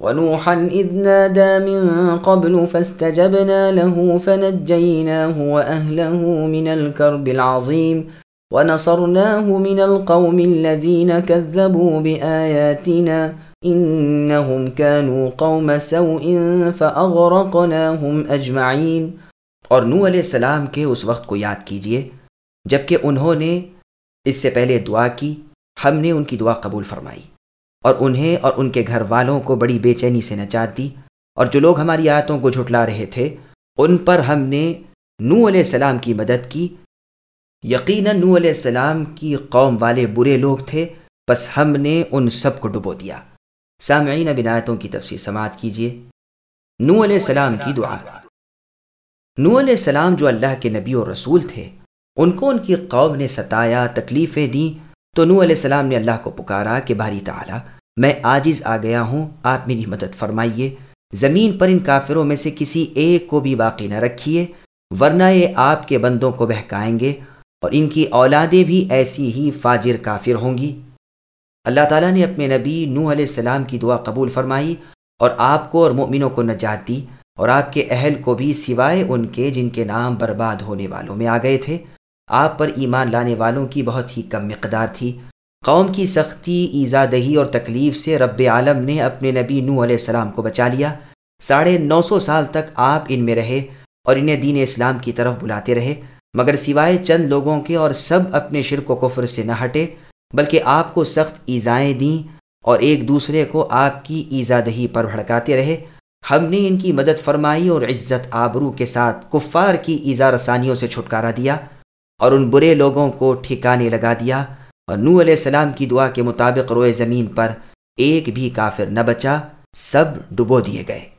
ونوحا إذ نادى من قبل فاستجبنا له فنجيناه وأهله من الكرب العظيم ونصرناه من القوم الذين كذبوا بآياتنا إنهم كانوا قوم سوء فأغرقناهم أجمعين. اور نو علیہ السلام کے اس وقت کو یاد کیجئے جبکہ انہوں نے اس سے پہلے دعا کی ہم نے ان کی دعا قبول فرمائی۔ اور انہیں اور ان کے گھر والوں کو بڑی بے چینی سے نجات دی۔ اور جو لوگ ہماری آیتوں کو جھٹلا رہے تھے، ان پر ہم نے نو علیہ السلام کی مدد کی۔ یقیناً نو علیہ السلام کی قوم والے برے لوگ تھے، بس ہم نے ان سب کو ڈبو دیا۔ سامعین بنایتوں کی تفصیل سماعت کیجیے۔ نو علیہ السلام کی دعا۔ نو علیہ السلام جو اللہ کے نبی اور رسول تھے، ان کو ان کی قوم نے ستایا، تکلیفیں دیں۔ تو نو علیہ السلام نے اللہ کو پکارا کہ باری تعالیٰ میں آجز آ گیا ہوں، آپ میری مدد فرمائیے۔ زمین پر ان کافروں میں سے کسی ایک کو بھی باقی نہ رکھیے، ورنہ یہ آپ کے بندوں کو بہکائیں گے اور ان کی اولادیں بھی ایسی ہی فاجر کافر ہوں گی۔ اللہ تعالیٰ نے اپنے نبی نو علیہ السلام کی دعا قبول فرمائی اور آپ کو اور مؤمنوں کو نجات دی اور آپ کے اہل کو بھی سوائے ان کے جن کے نام برباد ہونے والوں میں آ گئے تھے۔ آپ پر ایمان لانے والوں کی بہت ہی کم مقدار تھی۔ قوم کی سختی ایزا دہی اور تکلیف سے رب عالم نے اپنے نبی نو علیہ السلام کو بچا لیا۔ ساڑھے نو سو سال تک آپ ان میں رہے اور انہیں دین اسلام کی طرف بلاتے رہے۔ مگر سوائے چند لوگوں کے اور سب اپنے شرک و کفر سے نہ ہٹے، بلکہ آپ کو سخت ایزائیں دیں اور ایک دوسرے کو آپ کی ایزا دہی پر بھڑکاتے رہے۔ ہم نے ان کی مدد فرمائی اور عزت آبرو کے ساتھ کفار کی ایزا رسانیوں سے چھٹکارا دیا اور ان برے لوگوں کو ٹھکانے لگا دیا۔ اور نو علیہ السلام کی دعا کے مطابق روئے زمین پر ایک بھی کافر نہ بچا، سب ڈبو دیے گئے۔